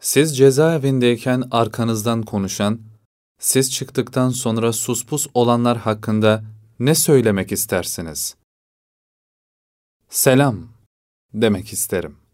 Siz cezaevindeyken arkanızdan konuşan, siz çıktıktan sonra suspus olanlar hakkında ne söylemek istersiniz? Selam demek isterim.